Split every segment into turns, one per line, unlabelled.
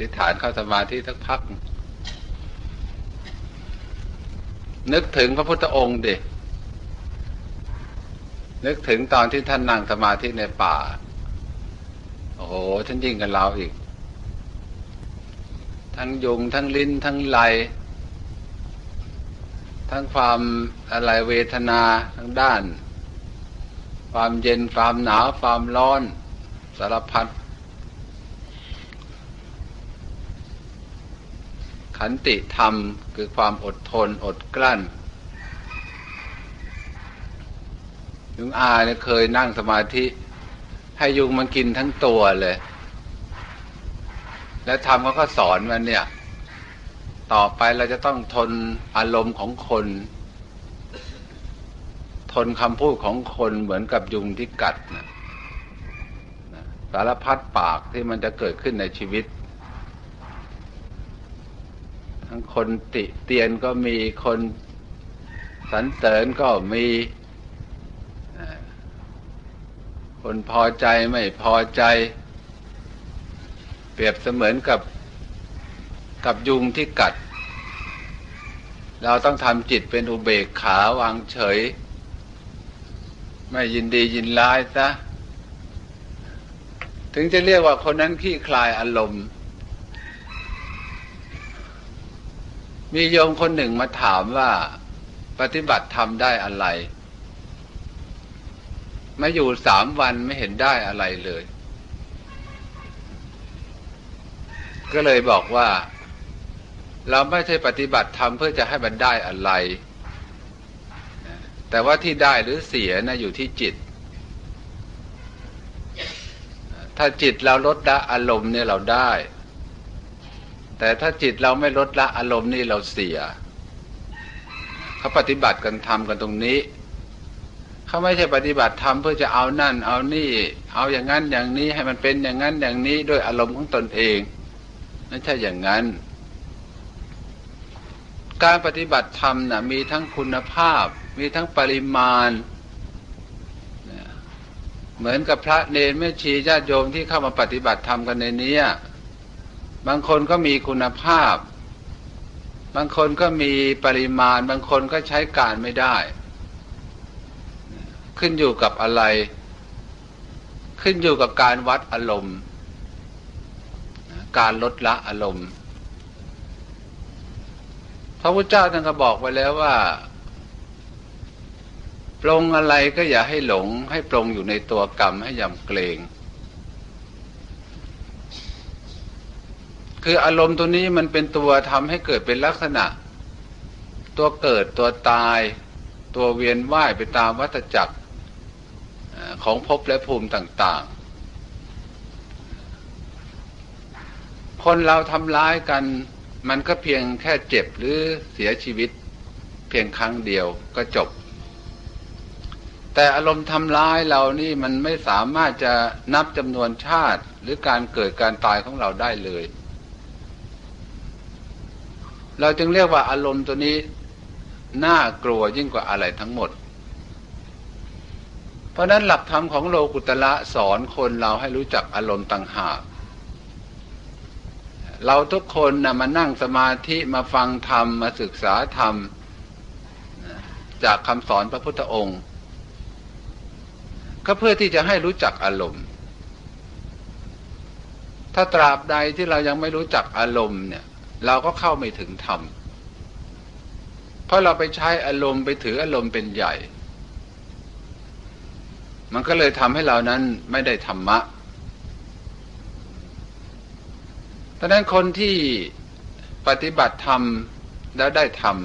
ธิษฐานเข้าสมาธิสักพัก นึกถึงพระพุทธองค์ดินึกถึงตอนที่ท่านนั่งสมาธิในป่า โอ้โหท่านยิ่งกันเราอีก ทั้งยุงทั้งลิ้น ทั้งไหลทั้งความอะไรเวทนาทั้งด้าน ความเย็นความหนาวความร้อน สารพัด ขันติธรรมคือความอดทนอดกลั้นยุงอาเนี่ยเคยนั่งสมาธิ ให้ยุงมันกินทั้งตัวเลย แล้วทำเขาก็สอนมันเนี่ย ต่อไปเราจะต้องทนอารมณ์ของคน ทนคำพูดของคนเหมือนกับยุงที่กัดนะสารพัดปากที่มันจะเกิดขึ้นในชีวิต ทั้งคนติเตียนก็มีคนสรรเสริญก็มีคนพอใจไม่พอใจ เปรียบเสมือนกับกับยุงที่กัด เราต้องทำจิตเป็นอุเบกขาวางเฉย ไม่ยินดียินร้ายซะถึงจะเรียกว่าคนนั้นขี้คลายอารมณ์ มีโยมคนหนึ่งมาถามว่าปฏิบัติทำได้อะไร มาอยู่สามวันไม่เห็นได้อะไรเลย ก็เลยบอกว่า เราไม่ใช่ปฏิบัติธรรมเพื่อจะให้มันได้อะไร แต่ว่าที่ได้หรือเสียนะอยู่ที่จิต ถ้าจิตเราลดละอารมณ์เนี่ยเราได้ แต่ถ้าจิตเราไม่ลดละอารมณ์นี่เราเสีย เขาปฏิบัติกันทำกันตรงนี้ เขาไม่ใช่ปฏิบัติธรรมเพื่อจะเอานั่น เอานี่ เอาอย่างนั้นอย่างนี้ให้มันเป็นอย่างนั้นอย่างนี้ด้วยอารมณ์ของตนเองไม่ใช่อย่างนั้น การปฏิบัติธรรมนะ่ะมีทั้งคุณภาพ มีทั้งปริมาณเหมือนกับพระเนรแม่ชีญาติโยมที่เข้ามาปฏิบัติธรรมกันในนี้ บางคนก็มีคุณภาพ บางคนก็มีปริมาณ บางคนก็ใช้การไม่ได้ ขึ้นอยู่กับอะไร ขึ้นอยู่กับการวัดอารมณ์ การลดละอารมณ์พระพุทธเจ้าท่านก็บอกไว้แล้วว่าปรงอะไรก็อย่าให้หลง ให้ปรงอยู่ในตัวกรรมให้ยำเกรง คืออารมณ์ตัวนี้มันเป็นตัวทำให้เกิดเป็นลักษณะ ตัวเกิดตัวตาย ตัวเวียนว่ายไปตามวัฏจักรของภพและภูมิต่าง ๆ คนเราทำร้ายกัน มันก็เพียงแค่เจ็บหรือเสียชีวิต เพียงครั้งเดียวก็จบ แต่อารมณ์ทำร้ายเรานี่มันไม่สามารถจะนับจำนวนชาติหรือการเกิดการตายของเราได้เลย เราจึงเรียกว่าอารมณ์ตัวนี้น่ากลัวยิ่งกว่าอะไรทั้งหมด เพราะนั้นหลักธรรมของโลกุตละสอนคนเราให้รู้จักอารมณ์ต่างหาก เราทุกคนนะมานั่งสมาธิมาฟังธรรมมาศึกษาธรรม จากคำสอนพระพุทธองค์ ก็เพื่อที่จะให้รู้จักอารมณ์ ถ้าตราบใดที่เรายังไม่รู้จักอารมณ์เนี่ย เราก็เข้าไม่ถึงธรรม เพราะเราไปใช้อารมณ์ไปถืออารมณ์เป็นใหญ่ มันก็เลยทำให้เรานั้นไม่ได้ธรรมะดังนั้นคนที่ปฏิบัติธรรมแล้วได้ธรรม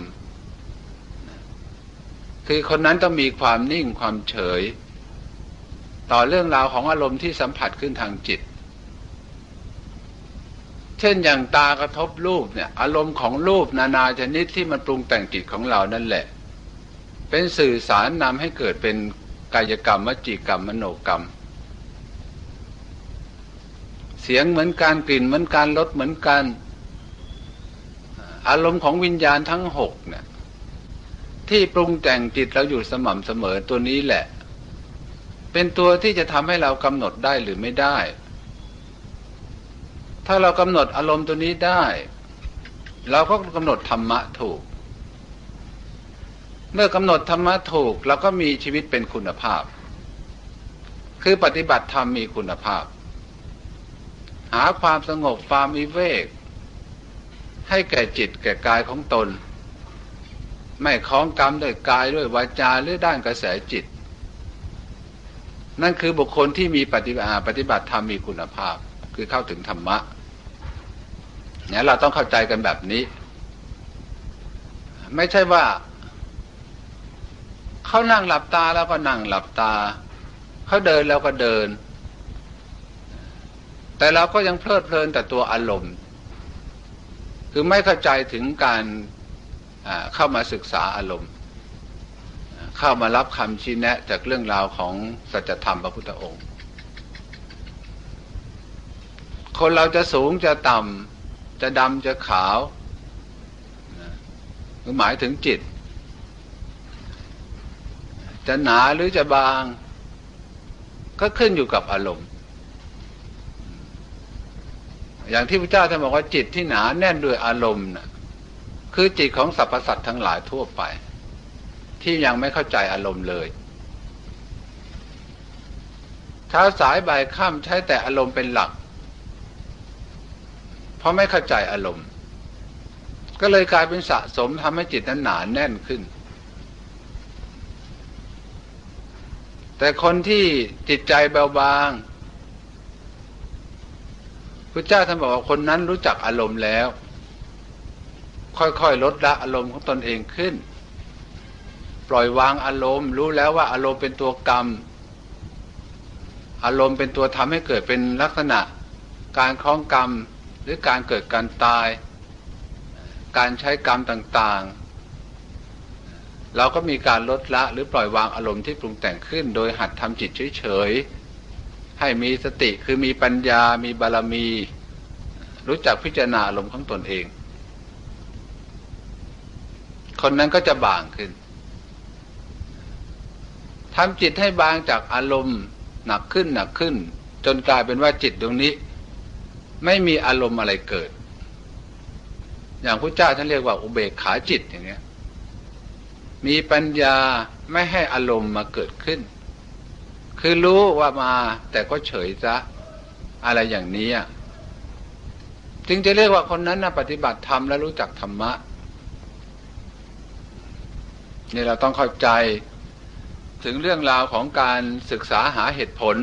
คือคนนั้นต้องมีความนิ่งความเฉย ต่อเรื่องราวของอารมณ์ที่สัมผัสขึ้นทางจิต เช่นอย่างตากระทบรูปเนี่ย อารมณ์ของรูปนานาชนิดที่มันปรุงแต่งจิตของเรานั่นแหละ เป็นสื่อสารนำให้เกิดเป็นกายกรรมวจีกรรมมโนกรรม เสียงเหมือนการกลิ่นเหมือนการรสเหมือนกัน อารมณ์ของวิญญาณทั้งหกเนี่ยที่ปรุงแต่งจิตเราอยู่สม่ำเสมอตัวนี้แหละ เป็นตัวที่จะทำให้เรากำหนดได้หรือไม่ได้ ถ้าเรากำหนดอารมณ์ตัวนี้ได้เราก็กำหนดธรรมะถูก เมื่อกำหนดธรรมะถูกเราก็มีชีวิตเป็นคุณภาพ คือปฏิบัติธรรมมีคุณภาพ หาความสงบความวิเวก ให้แก่จิตแก่กายของตน ไม่คล้องกรรมด้วยกายด้วยวาจาหรือด้านกระแสจิต นั่นคือบุคคลที่มีปฏิบัติปฏิบัติธรรมมีคุณภาพ คือเข้าถึงธรรมะเนี่ยเราต้องเข้าใจกันแบบนี้ ไม่ใช่ว่าเขานั่งหลับตาแล้วก็นั่งหลับตาเขาเดินแล้วก็เดิน แต่เราก็ยังเพลิดเพลินแต่ตัวอารมณ์ คือไม่เข้าใจถึงการเข้ามาศึกษาอารมณ์ เข้ามารับคำชี้แนะจากเรื่องราวของสัจธรรมพระพุทธองค์ คนเราจะสูงจะต่ำจะดำจะขาวหมายถึงจิต จะหนาหรือจะบาง ก็ขึ้นอยู่กับอารมณ์ อย่างที่พระเจ้าท่านบอกว่าจิตที่หนาแน่นด้วยอารมณ์นะคือจิตของสรรพสัตว์ทั้งหลายทั่วไป ที่ยังไม่เข้าใจอารมณ์เลยเช้าสายบ่ายค่ำใช้แต่อารมณ์เป็นหลัก เพราะไม่เข้าใจอารมณ์ ก็เลยกลายเป็นสะสมทำให้จิตนั้นหนาแน่นขึ้น แต่คนที่จิตใจเบาบางพระเจ้าท่านบอกว่าคนนั้นรู้จักอารมณ์แล้ว ค่อยๆลดละอารมณ์ของตนเองขึ้น ปล่อยวางอารมณ์ รู้แล้วว่าอารมณ์เป็นตัวกรรม อารมณ์เป็นตัวทำให้เกิดเป็นลักษณะ การคล้องกรรม หรือการเกิดการตาย การใช้กรรมต่างๆ เราก็มีการลดละหรือปล่อยวางอารมณ์ที่ปรุงแต่งขึ้น โดยหัดทำจิตเฉยๆ ให้มีสติคือมีปัญญา มีบารมี รู้จักพิจารณาอารมณ์ของตนเอง คนนั้นก็จะบางขึ้นทำจิตให้บางจากอารมณ์หนักขึ้นหนักขึ้น จนกลายเป็นว่าจิตตรงนี้ ไม่มีอารมณ์อะไรเกิด อย่างพระเจ้าท่านเรียกว่าอุเบกขาจิตอย่างเงี้ย มีปัญญาไม่ให้อารมณ์มาเกิดขึ้น คือรู้ว่ามาแต่ก็เฉยซะอะไรอย่างนี้จึงจะเรียกว่าคนนั้นนะปฏิบัติธรรมและรู้จักธรรมะนี่เราต้องเข้าใจถึงเรื่องราวของการศึกษาหาเหตุผล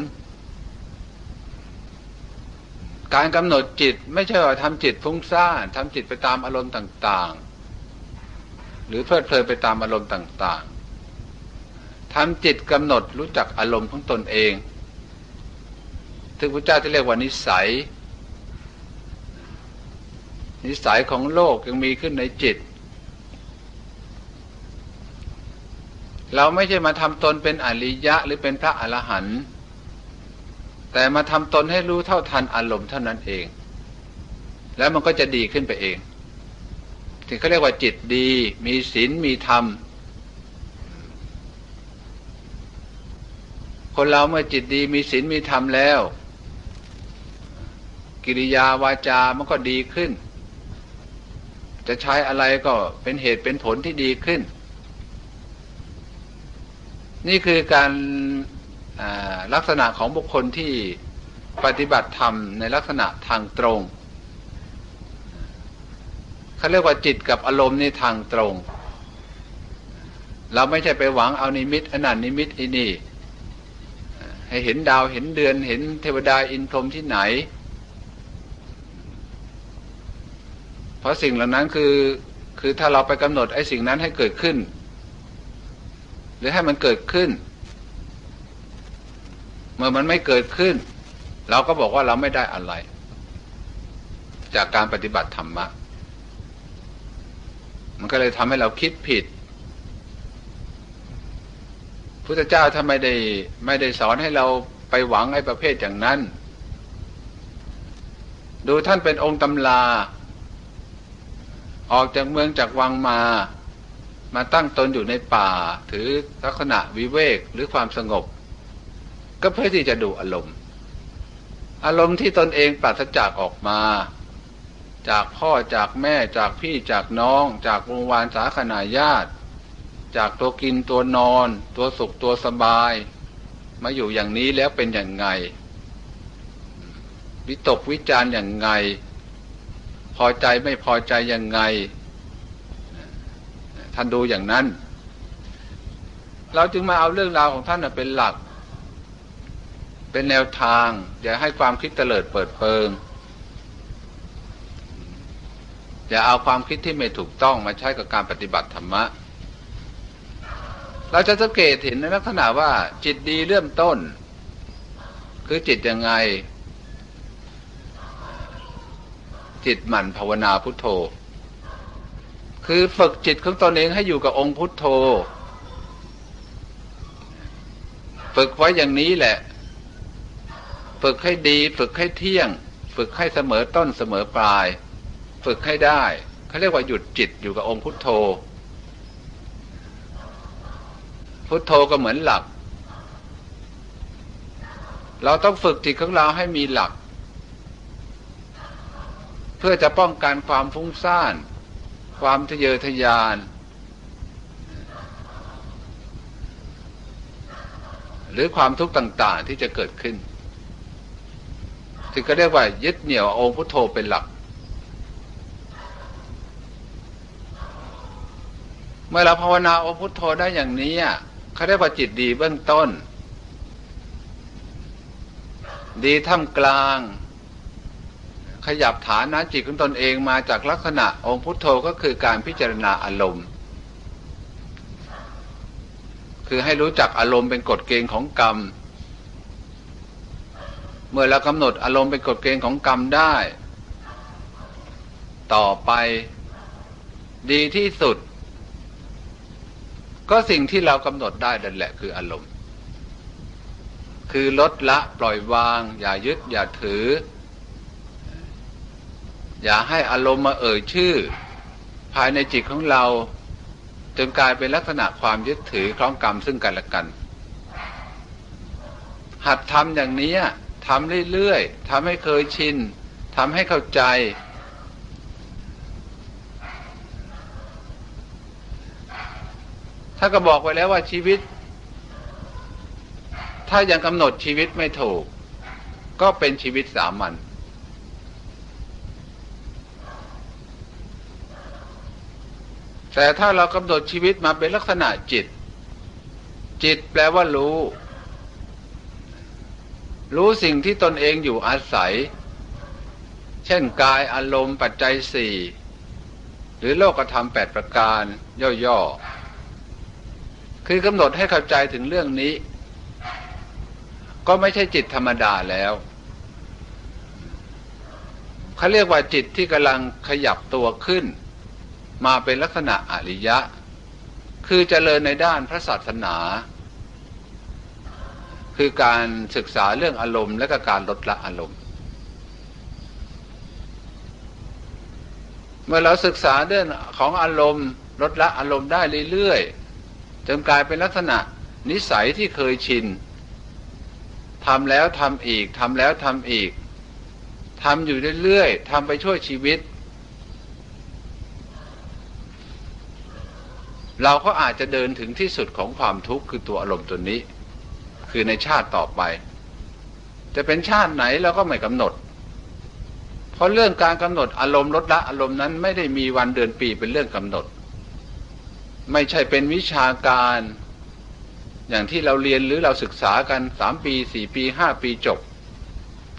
การกำหนดจิตไม่ใช่ว่าทำจิตฟุ้งซ่านทำจิตไปตามอารมณ์ต่างๆ หรือเพลิดเพลินไปตามอารมณ์ต่างๆทำจิตกำหนดรู้จักอารมณ์ของตนเองถึงพระเจ้าที่เรียกว่านิสัย นิสัยของโลกยังมีขึ้นในจิต เราไม่ใช่มาทำตนเป็นอริยะหรือเป็นพระอรหันต์ แต่มาทำตนให้รู้เท่าทันอารมณ์เท่านั้นเอง แล้วมันก็จะดีขึ้นไปเอง ถึงเขาเรียกว่าจิตดี มีศีลมีธรรม คนเราเมื่อจิตดีมีศีลมีธรรมแล้ว กิริยาวาจามันก็ดีขึ้น จะใช้อะไรก็เป็นเหตุเป็นผลที่ดีขึ้น นี่คือการ ลักษณะของบุคคลที่ปฏิบัติธรรมในลักษณะทางตรงเขาเรียกว่าจิตกับอารมณ์นี่ทางตรง เราไม่ใช่ไปหวังเอานิมิตอนันนิมิตอินี่ให้เห็นดาวเห็นเดือนเห็นเทวดาอินทรมที่ไหน เพราะสิ่งเหล่านั้นคือคือถ้าเราไปกำหนดไอ้สิ่งนั้นให้เกิดขึ้น หรือให้มันเกิดขึ้น เมื่อมันไม่เกิดขึ้น เราก็บอกว่าเราไม่ได้อะไร จากการปฏิบัติธรรมะ มันก็เลยทำให้เราคิดผิดพุทธเจ้าถ้าไม่ได้ไม่ได้สอนให้เราไปหวังไอ้ประเภทอย่างนั้น ดูท่านเป็นองค์ตำลา ออกจากเมืองจากวังมา มาตั้งตนอยู่ในป่า ถือลักษณะวิเวกหรือความสงบ ก็เพื่อที่จะดูอารมณ์ อารมณ์ที่ตนเองปราศจากออกมา จากพ่อจากแม่จากพี่จากน้อง จากวงวานสาขนาญาติ จากตัวกินตัวนอน ตัวสุขตัวสบาย มาอยู่อย่างนี้แล้วเป็นอย่างไง วิตกวิจารอย่างไง พอใจไม่พอใจอยังไง ท่านดูอย่างนั้นเราจึงมาเอาเรื่องราวของท่านเป็นหลัก เป็นแนวทาง อย่าให้ความคิดเตลิดเปิดเปิง อย่าเอาความคิดที่ไม่ถูกต้องมาใช้กับการปฏิบัติธรรมะ เราจะสังเกตเห็นในลักษณะว่าจิตดีเริ่มต้น คือจิตยังไง จิตหมั่นภาวนาพุทโธ คือฝึกจิตของตนเองให้อยู่กับองค์พุทโธ ฝึกไว้อย่างนี้แหละ ฝึกให้ดี ฝึกให้เที่ยง ฝึกให้เสมอต้นเสมอปลาย ฝึกให้ได้เขาเรียกว่าหยุดจิตอยู่กับองค์พุทโธ พุทโธก็เหมือนหลัก เราต้องฝึกจิตของเราให้มีหลัก เพื่อจะป้องกันความฟุ้งซ่าน ความทะเยอทะยานหรือความทุกข์ต่าง ๆ ที่จะเกิดขึ้น ถึงก็เรียกว่า ยึดเหนี่ยวองค์พุทโธเป็นหลัก เมื่อเราภาวนาองค์พุทโธได้อย่างนี้เขาเรียกว่าจิตดีเบื้องต้น ดีท่ามกลาง ขยับฐานะจิตของตนเองมาจากลักษณะองค์พุทโธก็คือการพิจารณาอารมณ์ คือให้รู้จักอารมณ์เป็นกฎเกณฑ์ของกรรม เมื่อเรากำหนดอารมณ์เป็นกฎเกณฑ์ของกรรมได้ ต่อไป ดีที่สุด ก็สิ่งที่เรากำหนดได้นั่นแหละคืออารมณ์ คือลดละปล่อยวาง อย่ายึด อย่าถือ อย่าให้อารมณ์มาเอ่ยชื่อ ภายในจิตของเราจนกลายเป็นลักษณะความยึดถือคล้องกรรมซึ่งกันและกัน หัดทำอย่างนี้ ทำเรื่อยๆทำให้เคยชินทำให้เข้าใจ ถ้าก็บอกไว้แล้วว่าชีวิต ถ้ายังกำหนดชีวิตไม่ถูก ก็เป็นชีวิตสามัญแต่ถ้าเรากำหนดชีวิตมาเป็นลักษณะจิต จิตแปลว่ารู้ รู้สิ่งที่ตนเองอยู่อาศัย เช่นกายอารมณ์ปัจจัยสี่หรือโลกธรรมแปดประการย่อๆ คือกำหนดให้เข้าใจถึงเรื่องนี้ ก็ไม่ใช่จิตธรรมดาแล้วเขาเรียกว่าจิตที่กำลังขยับตัวขึ้น มาเป็นลักษณะอริยะ คือเจริญในด้านพระศาสนา คือการศึกษาเรื่องอารมณ์และก็การลดละอารมณ์ เมื่อเราศึกษาเรื่องของอารมณ์ ลดละอารมณ์ได้เรื่อยๆจนกลายเป็นลักษณะนิสัยที่เคยชินทำแล้วทำอีกทำแล้วทำอีกทำอยู่เรื่อยๆทำไปช่วยชีวิต เราก็อาจจะเดินถึงที่สุดของความทุกข์คือตัวอารมณ์ตัวนี้ คือในชาติต่อไป จะเป็นชาติไหนเราก็ไม่กำหนด เพราะเรื่องการกำหนดอารมณ์ลดละอารมณ์นั้นไม่ได้มีวันเดือนปีเป็นเรื่องกำหนด ไม่ใช่เป็นวิชาการ อย่างที่เราเรียนหรือเราศึกษากันสามปีสี่ปีห้าปีจบ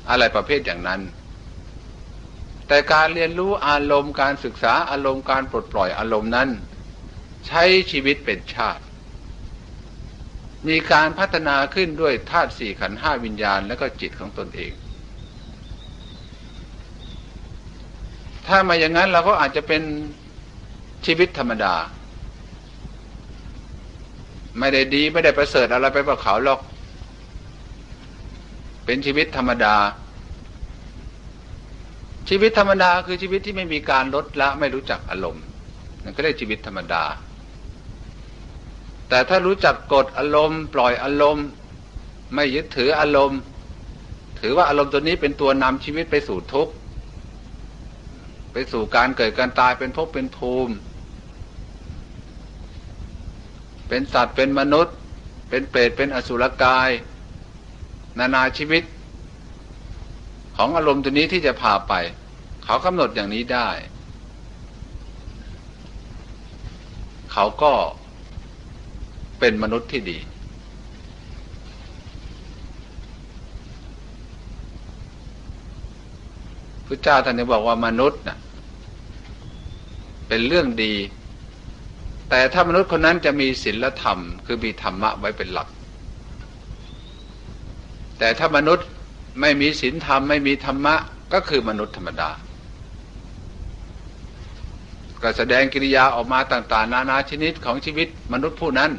อะไรประเภทอย่างนั้น แต่การเรียนรู้อารมณ์การศึกษาอารมณ์การปลดปล่อยอารมณ์นั้น ใช้ชีวิตเป็นชาติ มีการพัฒนาขึ้นด้วยธาตุสี่ขันห้าวิญญาณและก็จิตของตนเอง ถ้ามาอย่างนั้นเราก็อาจจะเป็นชีวิตธรรมดา ไม่ได้ดีไม่ได้ประเสริฐอะไรไปกว่าเขาหรอก เป็นชีวิตธรรมดา ชีวิตธรรมดาคือชีวิตที่ไม่มีการลดละไม่รู้จักอารมณ์นั่นก็เรียกชีวิตธรรมดา แต่ถ้ารู้จักกดอารมณ์ ปล่อยอารมณ์ ไม่ยึดถืออารมณ์ ถือว่าอารมณ์ตัวนี้เป็นตัวนำชีวิตไปสู่ทุกข์ไปสู่การเกิดการตายเป็นภพเป็นภูมิ เป็นสัตว์เป็นมนุษย์ เป็นเปรตเป็นอสุรกาย นานาชีวิต ของอารมณ์ตัวนี้ที่จะพาไป เขากำหนดอย่างนี้ได้ เขาก็ เป็นมนุษย์ที่ดี พระเจ้าท่านจะบอกว่ามนุษย์น่ะเป็นเรื่องดี แต่ถ้ามนุษย์คนนั้นจะมีศีลธรรม คือมีธรรมะไว้เป็นหลัก แต่ถ้ามนุษย์ไม่มีศีลธรรม ไม่มีธรรมะ ก็คือมนุษย์ธรรมดาก็แสดงกิริยาออกมาต่าง ๆ นานาชนิดของชีวิตมนุษย์ผู้นั้น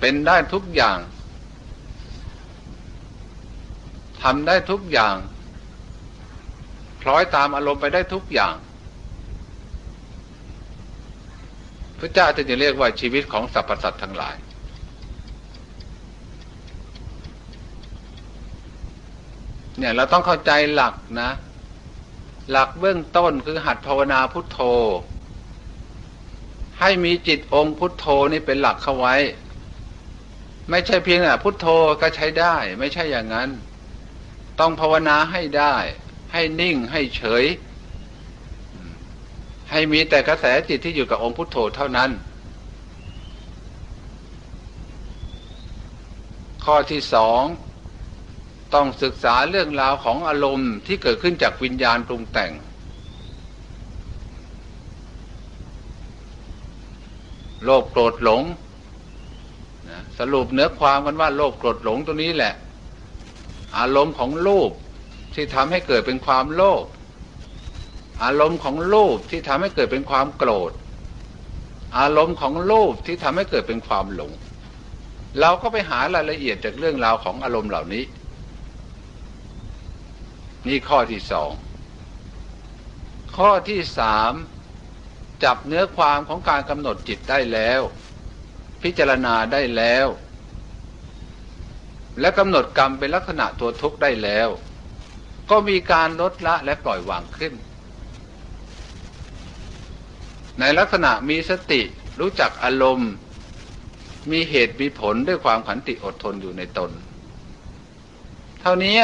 เป็นได้ทุกอย่างทำได้ทุกอย่างคล้อยตามอารมณ์ไปได้ทุกอย่าง พระเจ้าจะเรียกว่าชีวิตของสรรพสัตว์ทั้งหลาย เนี่ยเราต้องเข้าใจหลักนะ หลักเบื้องต้นคือหัดภาวนาพุทโธ ให้มีจิตองค์พุทโธนี่เป็นหลักเข้าไว้ ไม่ใช่เพียงอะพุทโธก็ใช้ได้ ไม่ใช่อย่างนั้น ต้องภาวนาให้ได้ ให้นิ่งให้เฉย ให้มีแต่กระแสจิตที่อยู่กับองค์พุทโธเท่านั้น ข้อที่สองต้องศึกษาเรื่องราวของอารมณ์ที่เกิดขึ้นจากวิญญาณปรุงแต่ง โลภโกรธหลง สรุปเนื้อความกันว่าโลภโกรธหลงตัวนี้แหละ อารมณ์ของรูปที่ทำให้เกิดเป็นความโลภอารมณ์ของรูปที่ทำให้เกิดเป็นความโกรธ อารมณ์ของรูปที่ทำให้เกิดเป็นความหลง เราก็ไปหารายละเอียดจากเรื่องราวของอารมณ์เหล่านี้ นี่ข้อที่สองข้อที่สามจับเนื้อความของการกำหนดจิตได้แล้ว พิจารณาได้แล้ว และกำหนดกรรมเป็นลักษณะตัวทุกข์ได้แล้ว ก็มีการลดละและปล่อยวางขึ้น ในลักษณะมีสติรู้จักอารมณ์ มีเหตุมีผลด้วยความขันติอดทนอยู่ในตน เท่านี้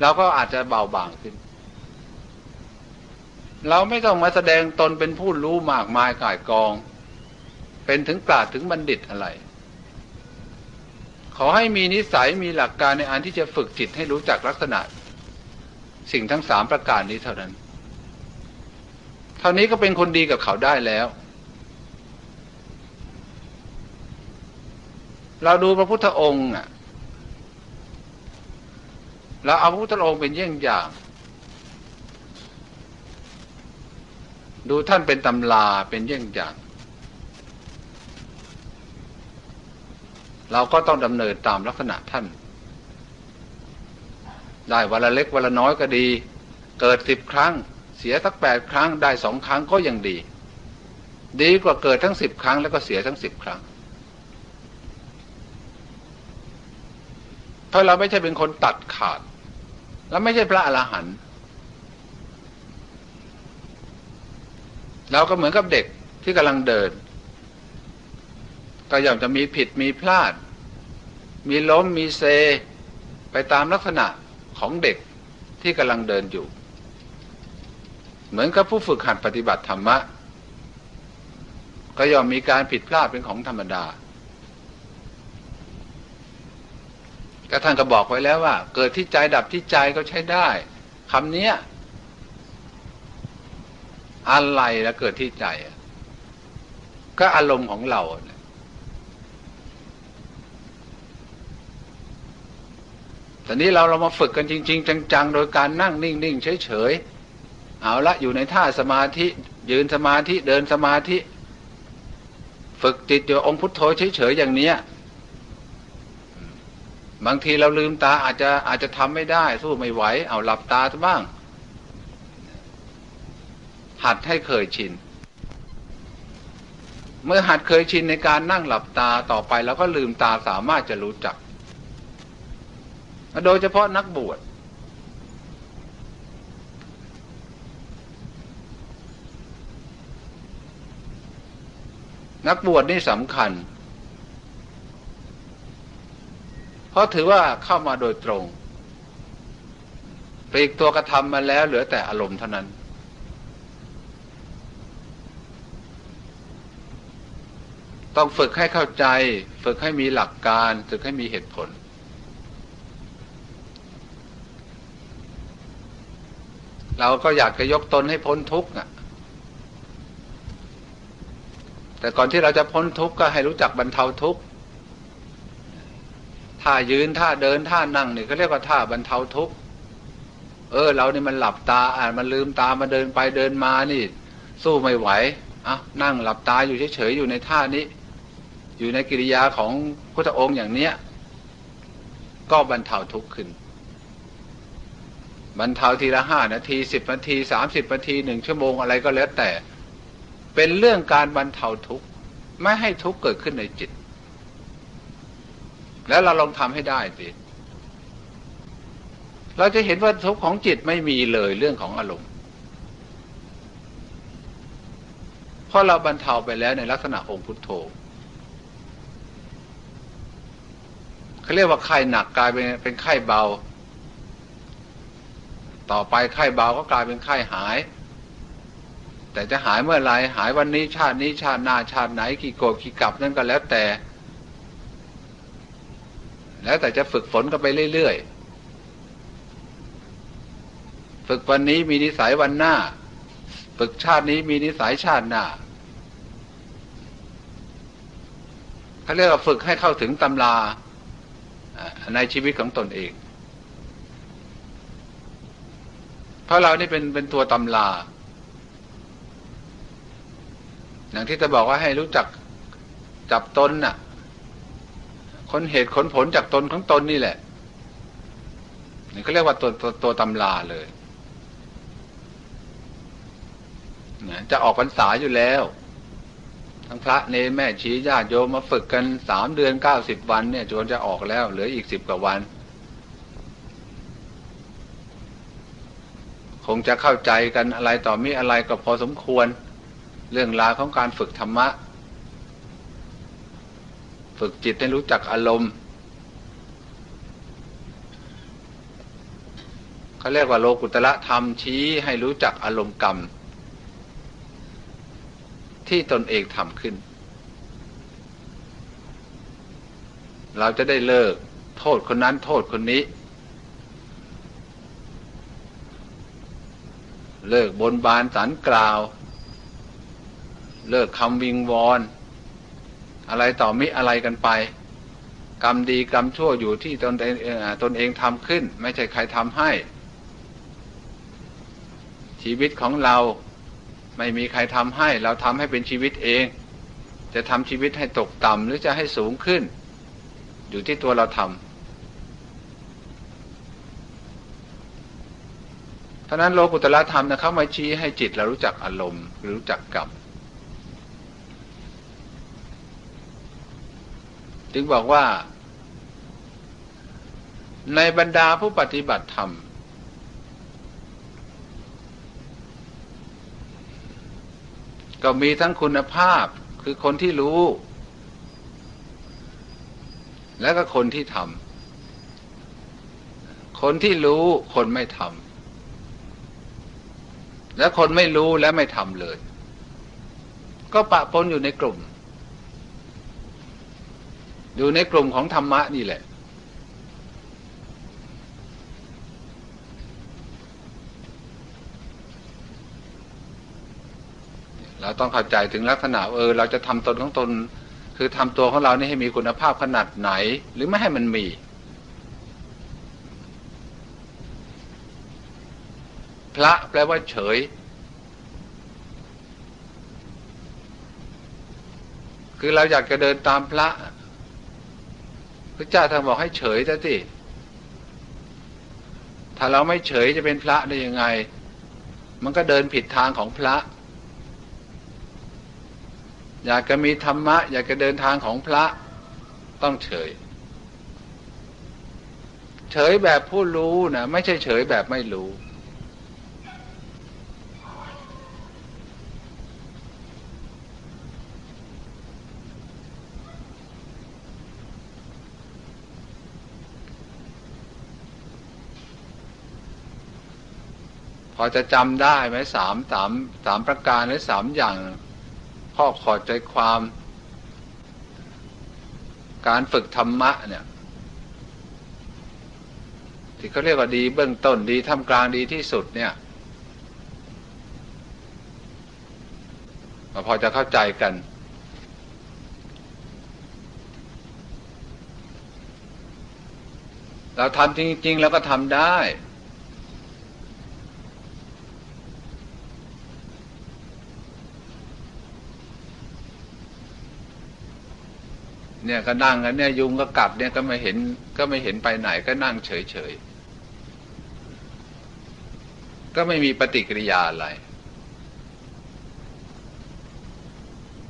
เราก็อาจจะเบาบางขึ้น เราไม่ต้องมาแสดงตนเป็นผู้รู้มากมายกายกอง เป็นถึงปราดถึงบัณฑิตอะไร ขอให้มีนิสัยมีหลักการในอันที่จะฝึกจิตให้รู้จักลักษณะ สิ่งทั้งสามประการนี้เท่านั้น เท่านี้ก็เป็นคนดีกับเขาได้แล้ว เราดูพระพุทธองค์อะเราเอาพระพุทธองค์เป็นเยี่ยงอย่าง ดูท่านเป็นตำลาเป็นเยี่ยงอย่าง เราก็ต้องดำเนินตามลักษณะท่าน ได้วันละเล็กวันละน้อยก็ดี เกิดสิบครั้ง เสียสักแปดครั้ง ได้สองครั้งก็ยังดี ดีกว่าเกิดทั้งสิบครั้งแล้วก็เสียทั้งสิบครั้ง เพราะเราไม่ใช่เป็นคนตัดขาด แล้วไม่ใช่พระอรหันต์ เราก็เหมือนกับเด็กที่กำลังเดิน ก็ย่อมจะมีผิดมีพลาด มีล้มมีเซ ไปตามลักษณะของเด็กที่กำลังเดินอยู่ เหมือนกับผู้ฝึกหัดปฏิบัติธรรมะ ก็ย่อมมีการผิดพลาดเป็นของธรรมดาก็ท่านก็บอกไว้แล้วว่า เกิดที่ใจดับที่ใจก็ใช้ได้คำนี้ อะไรแล้วเกิดที่ใจ ก็อารมณ์ของเราตอนนี้เราเรามาฝึกกันจริง ๆ จัง ๆ โดยการนั่งนิ่ง ๆ เฉย ๆ เอาละอยู่ในท่าสมาธิยืนสมาธิเดินสมาธิ ฝึกจิตอยู่องค์พุทโธเฉย ๆ อย่างเนี้ยบางทีเราลืมตาอาจจะอาจจะทำไม่ได้ สู้ไม่ไหว เอาหลับตาซะบ้าง หัดให้เคยชิน เมื่อหัดเคยชินในการนั่งหลับตาต่อไปแล้วก็ลืมตาสามารถจะรู้จัก โดยเฉพาะนักบวชนักบวชนี่สำคัญ เพราะถือว่าเข้ามาโดยตรงปลีกตัวกระทำมาแล้วเหลือแต่อารมณ์เท่านั้น ต้องฝึกให้เข้าใจ ฝึกให้มีหลักการฝึกให้มีเหตุผล เราก็อยากจะยกตนให้พ้นทุกข์อะ แต่ก่อนที่เราจะพ้นทุกข์ก็ให้รู้จักบรรเทาทุกข์ท่ายืนท่าเดินท่านั่งนี่เขาเรียกว่าท่าบรรเทาทุกข์เออ เรานี่มันหลับตา อ่านมันลืมตามาเดินไปเดินมานี่ สู้ไม่ไหวอะนั่งหลับตาอยู่เฉยๆอยู่ในท่านี้ อยู่ในกิริยาของพุทธองค์อย่างเนี้ย ก็บรรเทาทุกข์ขึ้น บรรเทาทีละห้านาทีสิบนาทีสามสิบนาทีหนึ่งชั่วโมงอะไรก็แล้วแต่ เป็นเรื่องการบรรเทาทุกข์ไม่ให้ทุกข์เกิดขึ้นในจิต แล้วเราลองทำให้ได้สิเราจะเห็นว่าทุกข์ของจิตไม่มีเลยเรื่องของอารมณ์เพราะเราบรรเทาไปแล้วในลักษณะองค์พุทโธ เขาเรียกว่าไข้หนักกลายเป็นเป็นไข้เบา ต่อไปไข้เบาก็กลายเป็นไข้หาย แต่จะหายเมื่อไรหายวันนี้ชาตินี้ชาติหน้าชาติไหนกี่โกรกี่กลับนั่นก็แล้วแต่ แล้วแต่จะฝึกฝนกันไปเรื่อยๆ ฝึกวันนี้มีนิสัยวันหน้า ฝึกชาตินี้มีนิสัยชาติหน้าเขาเรียกว่าฝึกให้เข้าถึงตำรา ในชีวิตของตนเอง เพราะเรานี่เป็นเป็นตัวตำราอย่างที่จะบอกว่าให้รู้จักจับตนน่ะ คนเหตุขนผลจากตนของตนนี่แหละนี่เขาเรียกว่าตัวตัวตัวตำลาเลยนะจะออกพรรษาอยู่แล้ว ทั้งพระเนแม่ชี้ญาติโยมมาฝึกกันสามเดือนเก้าสิบวันเนี่ยจนจะออกแล้ว เหลืออีกสิบกว่าวัน คงจะเข้าใจกันอะไรต่อมีอะไรก็พอสมควร เรื่องราวของการฝึกธรรมะ ฝึกจิตให้รู้จักอารมณ์เขาเรียกว่าโลกุตละธรรมชี้ให้รู้จักอารมณ์กรรม ที่ตนเองทำขึ้น เราจะได้เลิกโทษคนนั้นโทษคนนี้ เลิกบนบานสารกล่าว เลิกคำวิงวอนอะไรต่อมิอะไรกันไป กรรมดีกรรมชั่วอยู่ที่ตนเองตนเองทำขึ้น ไม่ใช่ใครทำให้ ชีวิตของเรา ไม่มีใครทำให้เราทำให้เป็นชีวิตเอง จะทำชีวิตให้ตกต่ำหรือจะให้สูงขึ้น อยู่ที่ตัวเราทำเพราะนั้นโลกุตละธรรมนะเขามาชี้ให้จิตเรารู้จักอารมณ์รู้จักกรรมจึงบอกว่า ในบรรดาผู้ปฏิบัติธรรม ก็มีทั้งคุณภาพคือคนที่รู้ และก็คนที่ทำคนที่รู้คนไม่ทำและคนไม่รู้และไม่ทำเลย ก็ปะปนอยู่ในกลุ่ม อยู่ในกลุ่มของธรรมะนี่แหละ เราต้องเข้าใจถึงลักษณะเออ เราจะทำตนของตน คือทำตัวของเรานี่ให้มีคุณภาพขนาดไหน หรือไม่ให้มันมี พระแปลว่าเฉย คือเราอยากจะเดินตามพระพระเจ้าท่านบอกให้เฉยซะสิถ้าเราไม่เฉยจะเป็นพระได้ยังไง มันก็เดินผิดทางของพระ อยากจะมีธรรมะ อยากจะเดินทางของพระต้องเฉย เฉยแบบผู้รู้นะไม่ใช่เฉยแบบไม่รู้พอจะจำได้ไหมสามสามสามประการหรือสามอย่าง ข้อขอใจความ การฝึกธรรมะเนี่ย ที่เขาเรียกว่าดีเบื้องต้นดีท่ามกลางดีที่สุดเนี่ยพอจะเข้าใจกัน เราทำจริง ๆ แล้วก็ทำได้ เนี่ยก็นั่งกันเนี่ยยุงก็กัดเนี่ยก็ไม่เห็น ก็ไม่เห็นไปไหนก็นั่งเฉยเฉยก็ไม่มีปฏิกิริยาอะไร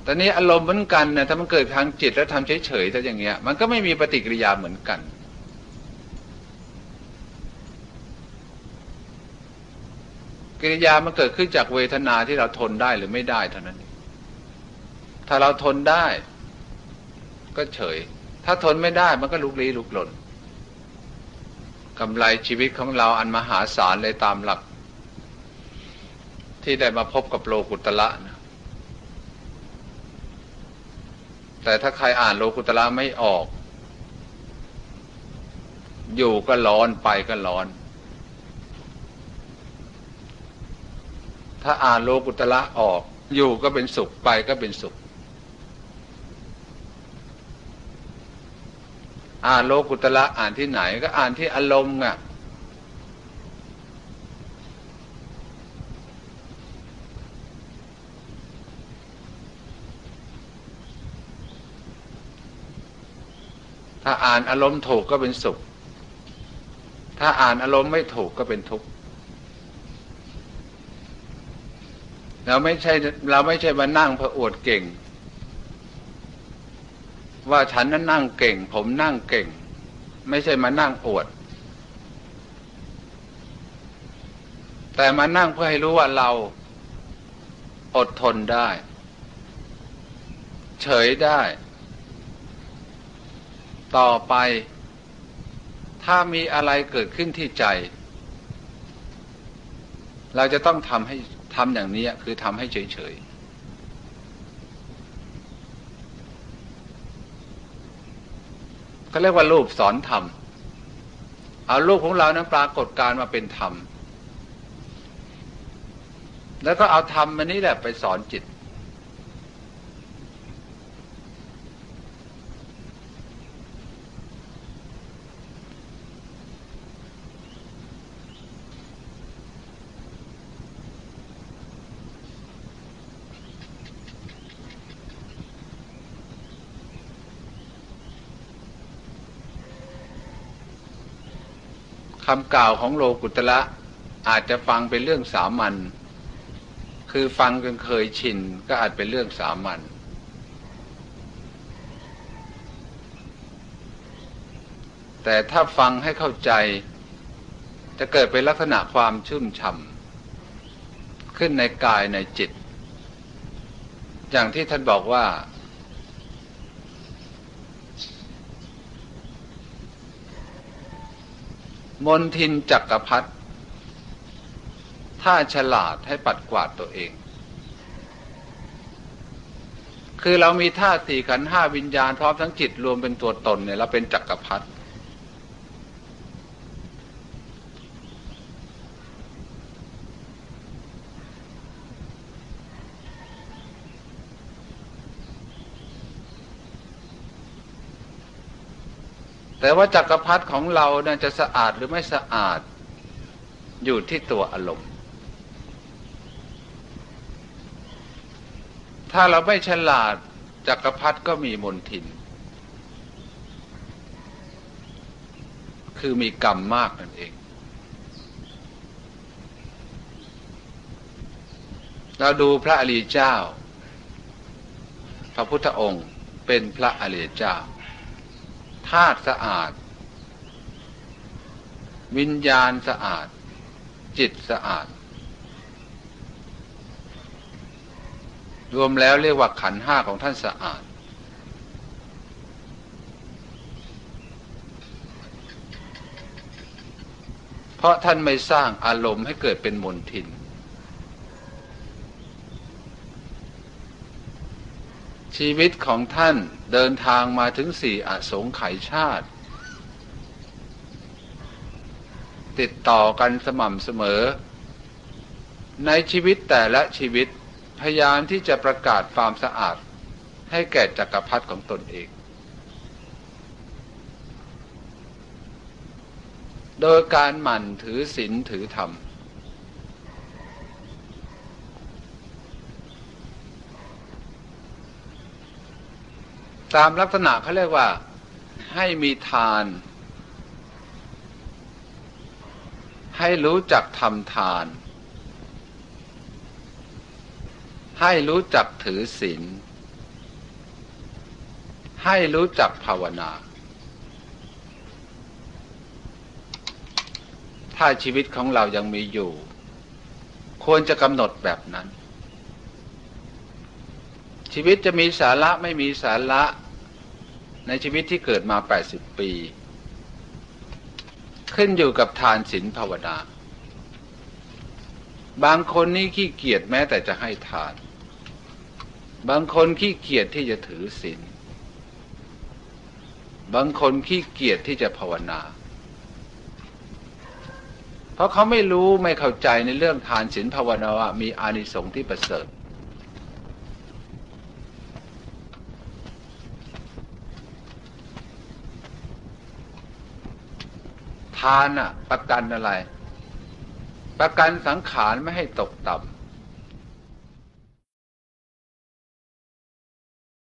ตอนนี้อารมณ์เหมือนกันนะถ้ามันเกิดทางจิตแล้วทำเฉยๆถ้าอย่างเงี้ย มันก็ไม่มีปฏิกิริยาเหมือนกัน กิริยามันเกิดขึ้นจากเวทนาที่เราทนได้หรือไม่ได้เท่านั้น ถ้าเราทนได้ ก็เฉย ถ้าทนไม่ได้มันก็ลุกลี้ลุกหลนกำไรชีวิตของเราอันมหาศาลเลยตามหลัก ที่ได้มาพบกับโลกุตละนะแต่ถ้าใครอ่านโลกุตละไม่ออก อยู่ก็ร้อนไปก็ร้อน ถ้าอ่านโลกุตละออก อยู่ก็เป็นสุขไปก็เป็นสุข อ่านโลกุตละอ่านที่ไหนก็อ่านที่อารมณ์อะถ้าอ่านอารมณ์ถูกก็เป็นสุข ถ้าอ่านอารมณ์ไม่ถูกก็เป็นทุกข์ เราไม่ใช่เราไม่ใช่มานั่งเพื่ออวดเก่ง ว่าฉันนั้นนั่งเก่ง ผมนั่งเก่ง ไม่ใช่มานั่งอวด แต่มานั่งเพื่อให้รู้ว่าเราอดทนได้ เฉยได้ ต่อไป ถ้ามีอะไรเกิดขึ้นที่ใจ เราจะต้องทำให้ทำอย่างนี้คือทำให้เฉย เขาเรียกว่ารูปสอนธรรมเอารูปของเรานั้นปรากฏการมาเป็นธรรม แล้วก็เอาธรรมมันนี้แหละไปสอนจิต คำกล่าวของโลกุตละอาจจะฟังเป็นเรื่องสามัญคือฟังจนเคยชินก็อาจเป็นเรื่องสามัญแต่ถ้าฟังให้เข้าใจ จะเกิดเป็นลักษณะความชุ่มช่ำขึ้นในกายในจิต อย่างที่ท่านบอกว่า มนทินจักรพัฒถ้าฉลาดให้ปัดกวาดตัวเอง คือเรามีท่าสี่ขันห้าวิญญาณพร้อมทั้งจิตรวมเป็นตัวตนเนี่ยเราเป็นจักรพัฒ แต่ว่าจักรพรรดิของเราเนี่ยจะสะอาดหรือไม่สะอาดอยู่ที่ตัวอารมณ์ ถ้าเราไม่ฉลาดจักรพรรดิก็มีมนทิน คือมีกรรมมากนั่นเอง เราดูพระอริยเจ้า พระพุทธองค์เป็นพระอริยเจ้า ธาตุสะอาด วิญญาณสะอาด จิตสะอาด รวมแล้วเรียกว่าขันห้าของท่านสะอาด เพราะท่านไม่สร้างอารมณ์ให้เกิดเป็นมนทิน ชีวิตของท่านเดินทางมาถึงสี่อสงไขยชาติ ติดต่อกันสม่ำเสมอ ในชีวิตแต่ละชีวิตพยายามที่จะประกาศความสะอาด ให้แก่จักรพรรดิของตนเอง โดยการหมั่นถือศีลถือธรรม ตามลักษณะเขาเรียกว่า ให้มีทาน ให้รู้จักทำทาน ให้รู้จักถือศีลให้รู้จักภาวนา ถ้าชีวิตของเรายังมีอยู่ ควรจะกำหนดแบบนั้น ชีวิตจะมีสาระไม่มีสาระ ในชีวิตที่เกิดมาแปดสิบปี ขึ้นอยู่กับทานศีลภาวนา บางคนนี่ขี้เกียจแม้แต่จะให้ทาน บางคนขี้เกียจที่จะถือศีลบางคนขี้เกียจที่จะภาวนา เพราะเขาไม่รู้ไม่เข้าใจในเรื่องทานศีลภาวนาว่ามีอานิสงส์ที่ประเสริฐานอะประกันอะไร ประกันสังขารไม่ให้ตกต่ำ